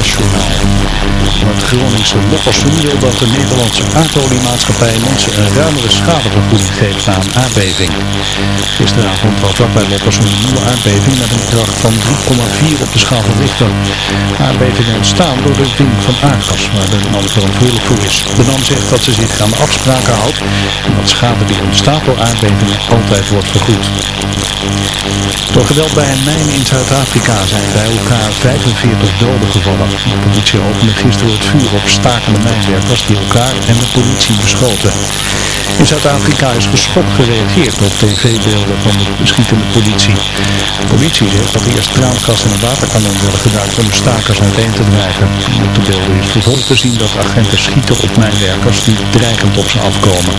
Het Groningse Loppersum wil dat de Nederlandse aardoliemaatschappij mensen een ruimere schadevergoeding geeft na een aardbeving. Gisteravond was er bij Loppersum een nieuwe aardbeving met een kracht van 3,4 op de schaal van Richter. Aardbevingen ontstaan door de wind van aardgas, waar de NAM verantwoordelijk voor is. De NAM zegt dat ze zich aan de afspraken houdt en dat schade die ontstaat door aardbevingen altijd wordt vergoed. Door geweld bij een mijn in Zuid-Afrika zijn bij elkaar 45 doden gevallen. De politie opende gisteren het vuur op stakende mijnwerkers die elkaar en de politie beschoten. In Zuid-Afrika is geschokt gereageerd op tv-beelden van de beschietende politie. De politie zegt dat eerst traangas en waterkanon worden gebruikt om de stakers uiteen te drijven. Op de beelden is te zien dat agenten schieten op mijnwerkers die dreigend op ze afkomen.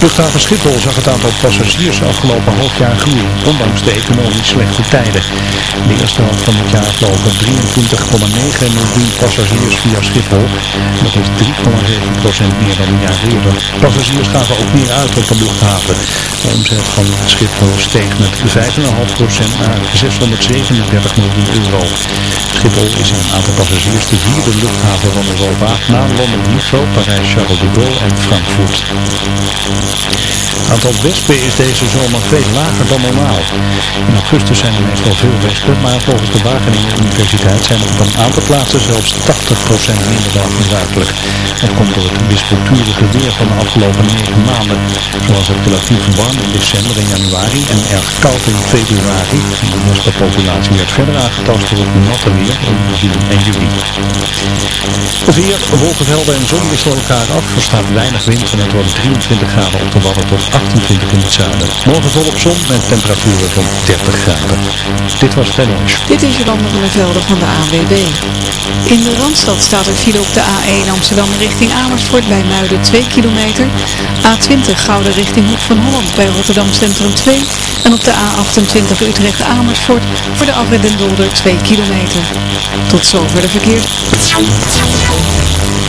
Luchthaven Schiphol zag het aantal passagiers afgelopen half jaar groeien, ondanks de economisch slechte tijden. De eerste helft van het jaar vlogen 23,9 miljoen passagiers via Schiphol. Dat is 3,7% meer dan een jaar eerder. Passagiers gaven ook meer uit op de luchthaven. De omzet van Schiphol steeg met 5,5% naar 637 miljoen euro. Schiphol is een aantal passagiers de vierde luchthaven van Europa na Londen Heathrow, Parijs Charles de Gaulle en Frankfurt. Het aantal wespen is deze zomer veel lager dan normaal. In augustus zijn er meestal veel wespen, maar volgens de Wageningen Universiteit zijn er op een aantal plaatsen zelfs 80% minder dan gebruikelijk. Dat komt door het wispelturige weer van de afgelopen 9 maanden. Zoals het relatief warm in december en januari en erg koud in februari. De wespenpopulatie werd verder aangetast door het natte weer in juni en juli. Het weer, wolkenvelden en zon wisselen elkaar af. Er staat weinig wind en het wordt 23 graden op de Wadden tot 28 in het zuiden. Morgen volop zon met temperaturen van 30 graden. Dit was het NOS. Dit is Jolanda van der Velden van de ANWB. In de Randstad staat er file op de A1 Amsterdam richting Amersfoort bij Muiden 2 kilometer. A20 Gouden richting Hoek van Holland bij Rotterdam Centrum 2. En op de A28 Utrecht Amersfoort voor de afrit Dolder 2 kilometer. Tot zover de verkeer.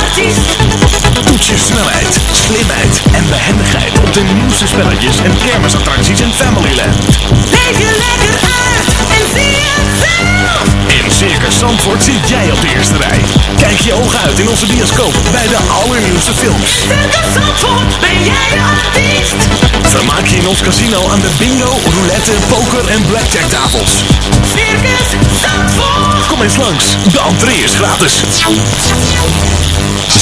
artiest. Toets je snelheid, slimheid en behendigheid op de nieuwste spelletjes en kermisattracties in Familyland. Leef je lekker uit In Circus Zandvoort zit jij op de eerste rij. Kijk je ogen uit in onze bioscoop bij de allernieuwste films. Circus Zandvoort ben jij de artiest. Vermaak je in ons casino aan de bingo, roulette, poker en blackjack tafels. Circus Zandvoort. Kom eens langs, de entree is gratis.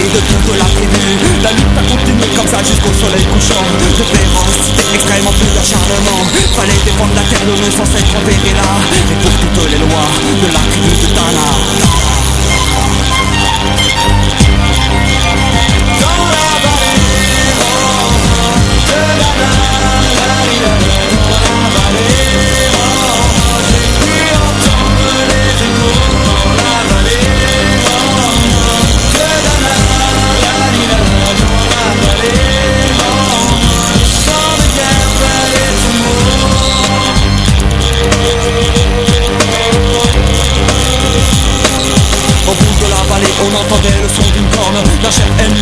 de toute la tribu. La lutte a continué comme ça jusqu'au soleil couchant. De féroce, c'était extrêmement plus d'acharnement. Fallait défendre la terre de nous sans s'être enverrés là. Et pour toutes les lois de la tribu de Tana and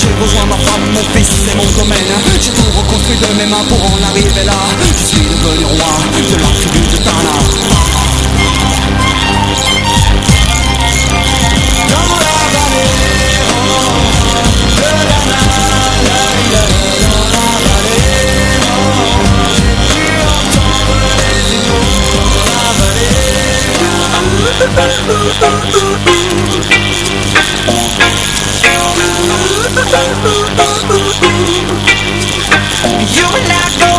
j'ai rejoint ma femme, mon fils, c'est mon domaine. J'ai tout reconstruit de mes mains pour en arriver là. Je suis devenu roi de de la de la You and I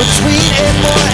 between it, boy.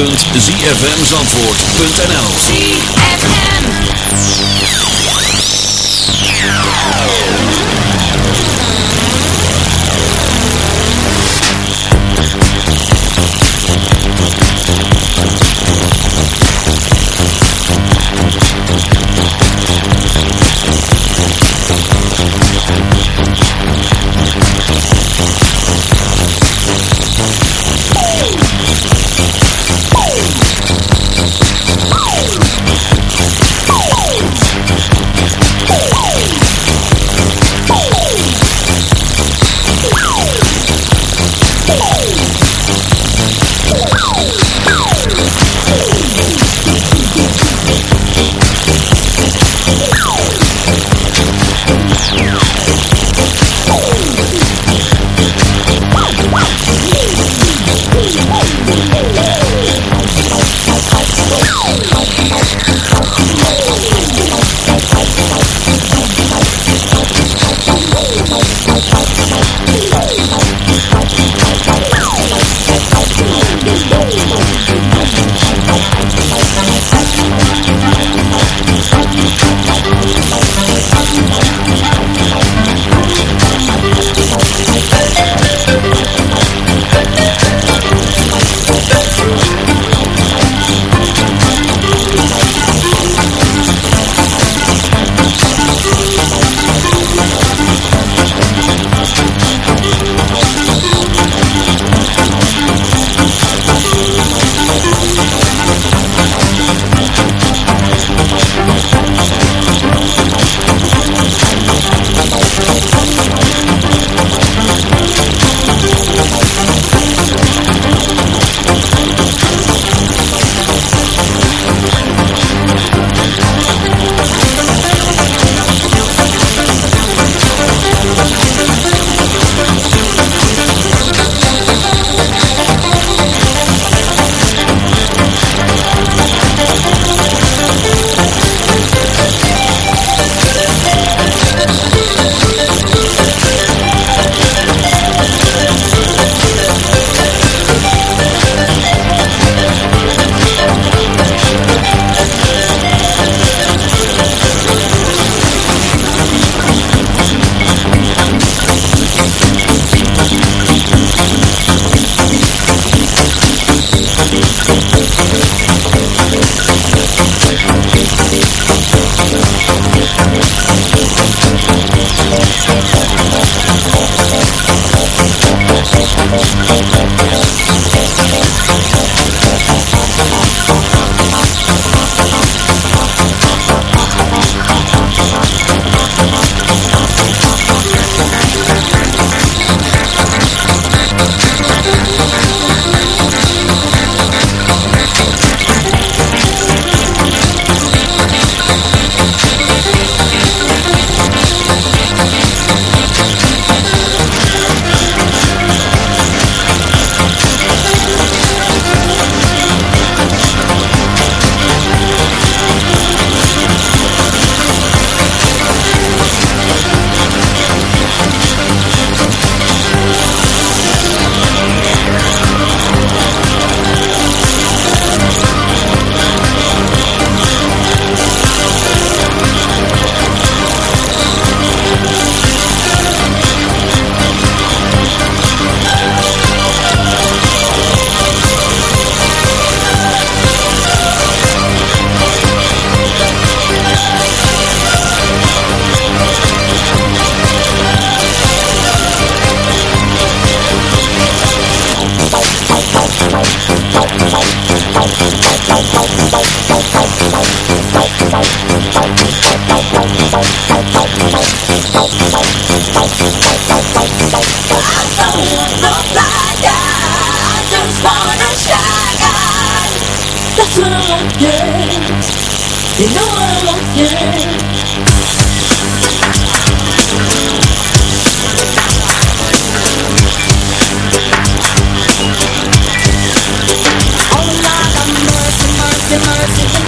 www.zfmzandvoort.nl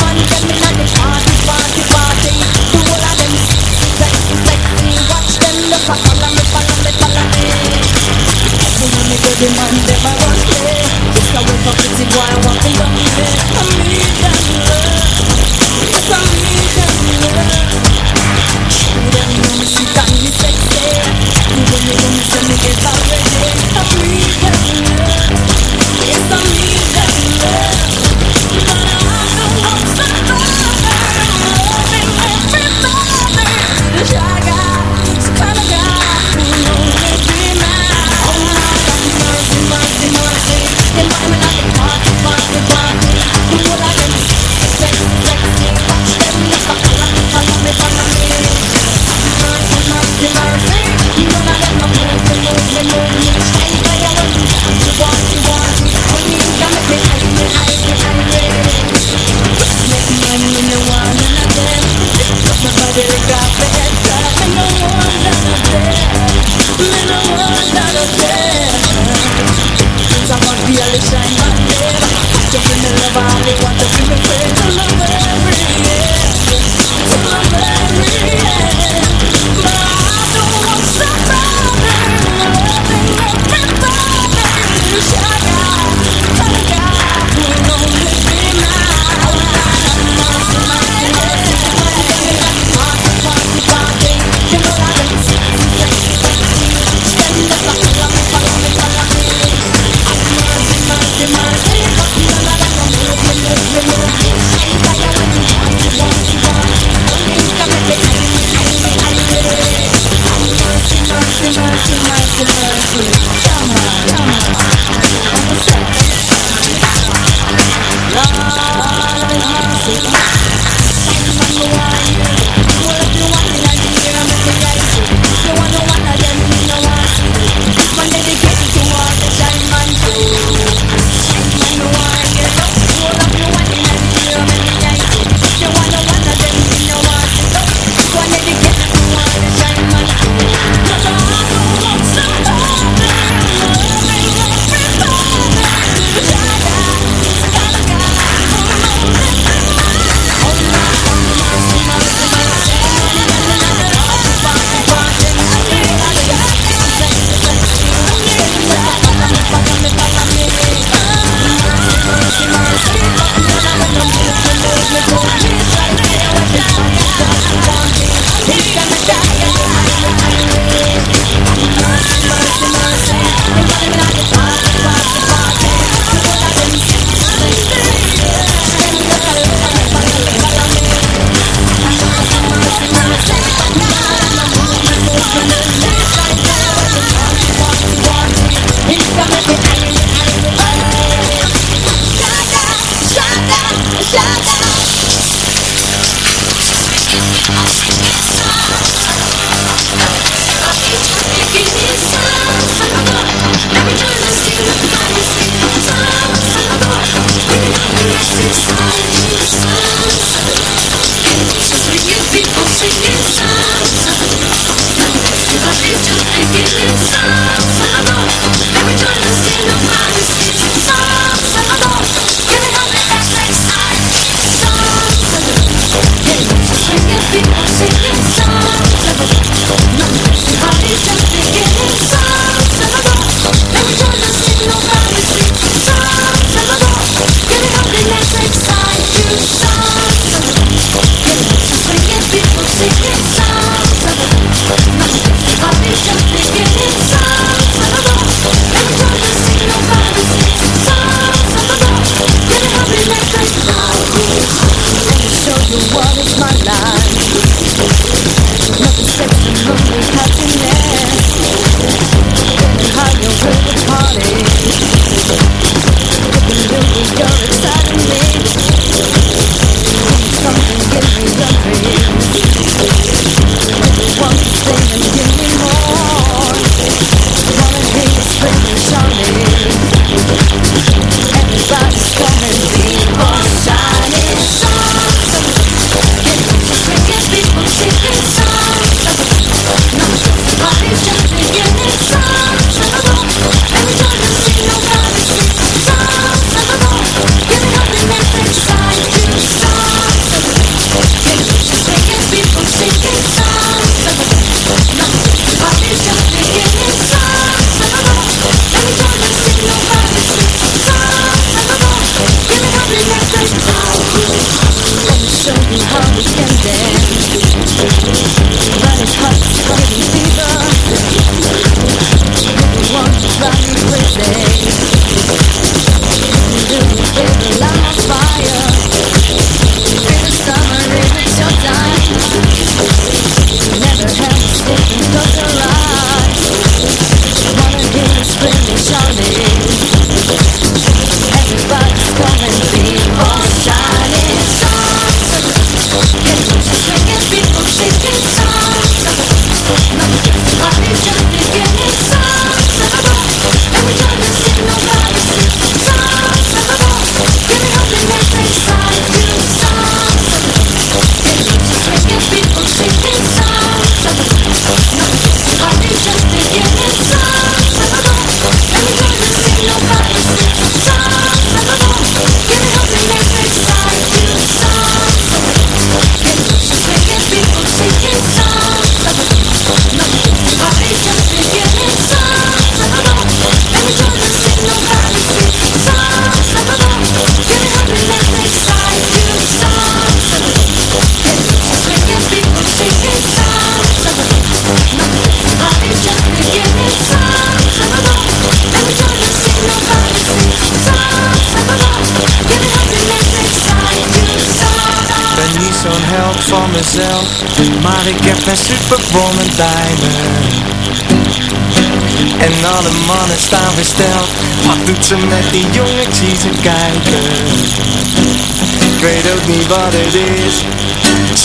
money, get me like a shot, shot, shot. humanity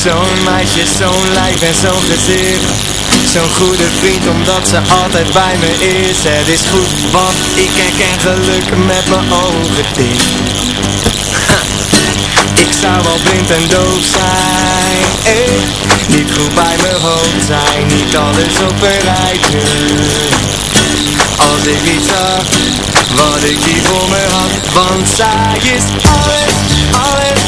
Zo'n meisje, zo'n lijf en zo'n gezicht. Zo'n goede vriend omdat ze altijd bij me is. Het is goed, want ik herken geluk met mijn ogen dicht. Ik zou wel blind en doof zijn. Eh, Niet goed bij mijn hoofd zijn. Niet alles op een rijtje. Als ik niet zag Wat ik hier voor me had. Want zij is alles, alles,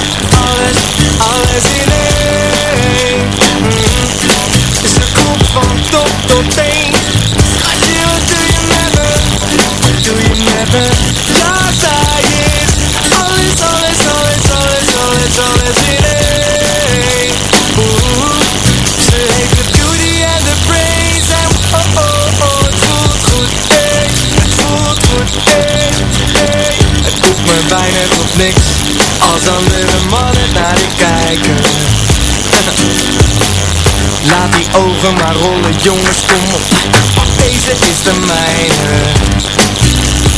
jongens, kom op Deze is de mijne.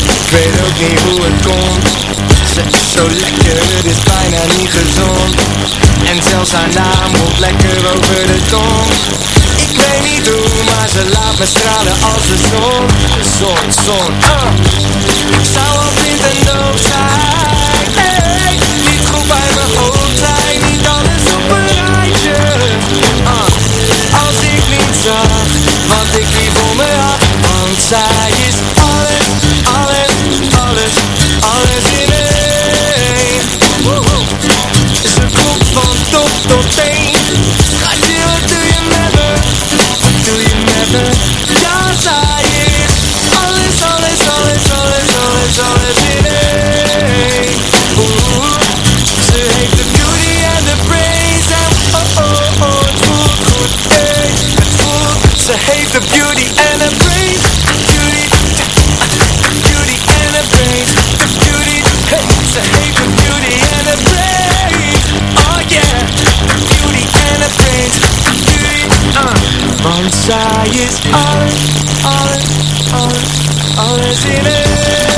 Ik weet ook niet hoe het komt. Ze is zo lekker, het is bijna niet gezond. En zelfs haar naam wordt lekker over de tong. Ik weet niet hoe, maar ze laat me stralen als de zon. Zon, zon. Ik zou al blind en zijn. Niet goed bij mijn hoofd zijn, Als ik niet zag wat ik hier voor me had Want zij is alles, alles, alles, alles in één Woehoe. Ze van top tot teen Schatje, wat doe je met me? Doe je met me? Ja, zij is alles, alles, alles, alles, the hate, the beauty and the praise Beauty, beauty and the praise The beauty, hey, the hate, the beauty and the praise Oh yeah, the beauty and the praise The beauty, uh. Bonsai is all, all, all, all is in it.